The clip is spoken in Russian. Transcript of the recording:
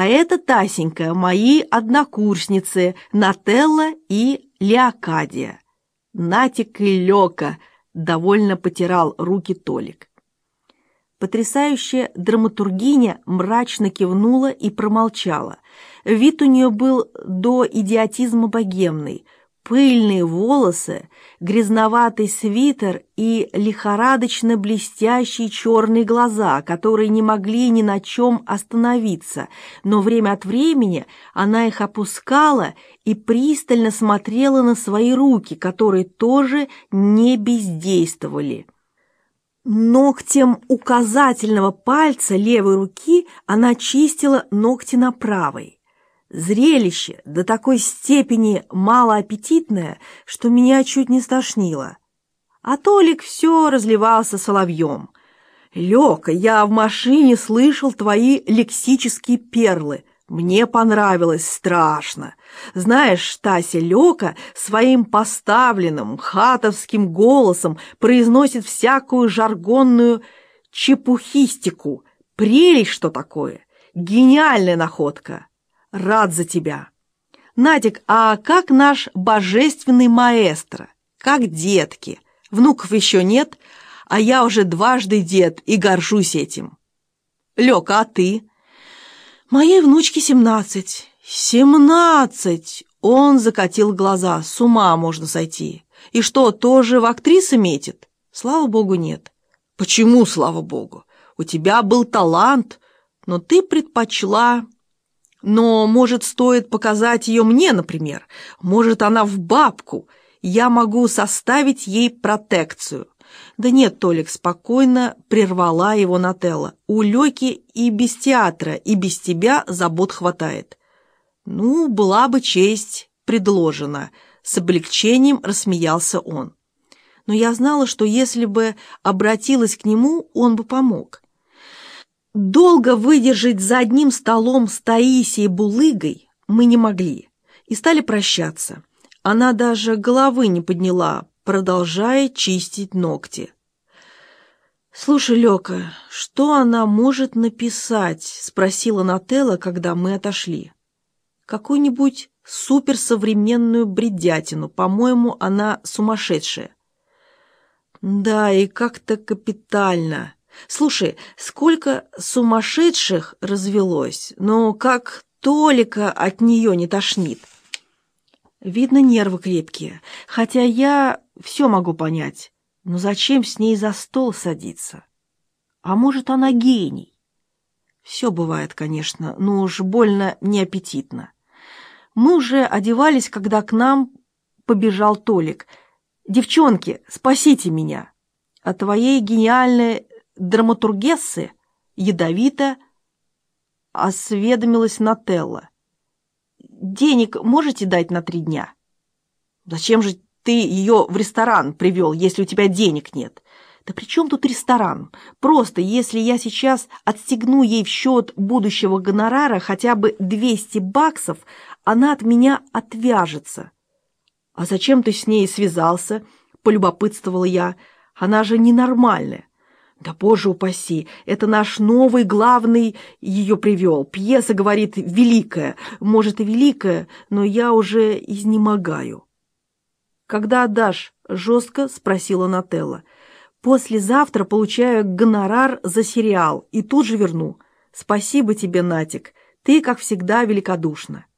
А это, Тасенька, мои однокурсницы Нателла и Леокадия. Натик и Лёка, довольно потирал руки Толик. Потрясающая драматургиня мрачно кивнула и промолчала. Вид у нее был до идиотизма богемный – пыльные волосы, грязноватый свитер и лихорадочно блестящие черные глаза, которые не могли ни на чем остановиться, но время от времени она их опускала и пристально смотрела на свои руки, которые тоже не бездействовали. Ногтем указательного пальца левой руки она чистила ногти на правой. Зрелище до такой степени малоаппетитное, что меня чуть не стошнило. А Толик все разливался соловьем. «Лёка, я в машине слышал твои лексические перлы. Мне понравилось страшно. Знаешь, Тася Лёка своим поставленным хатовским голосом произносит всякую жаргонную чепухистику. Прелесть что такое! Гениальная находка!» Рад за тебя. Надик, а как наш божественный маэстро? Как детки? Внуков еще нет, а я уже дважды дед и горжусь этим. Лёка, а ты? Моей внучке семнадцать. Семнадцать! Он закатил глаза, с ума можно сойти. И что, тоже в актрисы метит? Слава богу, нет. Почему, слава богу? У тебя был талант, но ты предпочла но, может, стоит показать ее мне, например. Может, она в бабку. Я могу составить ей протекцию. Да нет, Толик спокойно прервала его Нателла. У Лёки и без театра, и без тебя забот хватает. Ну, была бы честь предложена. С облегчением рассмеялся он. Но я знала, что если бы обратилась к нему, он бы помог. Долго выдержать за одним столом с Таисией Булыгой мы не могли и стали прощаться. Она даже головы не подняла, продолжая чистить ногти. «Слушай, Лёка, что она может написать?» — спросила Нателла, когда мы отошли. «Какую-нибудь суперсовременную бредятину. По-моему, она сумасшедшая». «Да, и как-то капитально». Слушай, сколько сумасшедших развелось, но как Толика от нее не тошнит. Видно, нервы крепкие, хотя я все могу понять. Но зачем с ней за стол садиться? А может, она гений? Все бывает, конечно, но уж больно неаппетитно. Мы уже одевались, когда к нам побежал Толик. «Девчонки, спасите меня!» А твоей гениальной драматургессы ядовито осведомилась Нателла. «Денег можете дать на три дня?» «Зачем же ты ее в ресторан привел, если у тебя денег нет?» «Да при чем тут ресторан? Просто, если я сейчас отстегну ей в счет будущего гонорара хотя бы 200 баксов, она от меня отвяжется». «А зачем ты с ней связался?» — полюбопытствовала я. «Она же ненормальная». Да, боже упаси, это наш новый главный ее привел. Пьеса, говорит, великая. Может, и великая, но я уже изнемогаю. Когда отдашь? Жестко спросила Нателла. Послезавтра получаю гонорар за сериал и тут же верну. Спасибо тебе, Натик. Ты, как всегда, великодушна.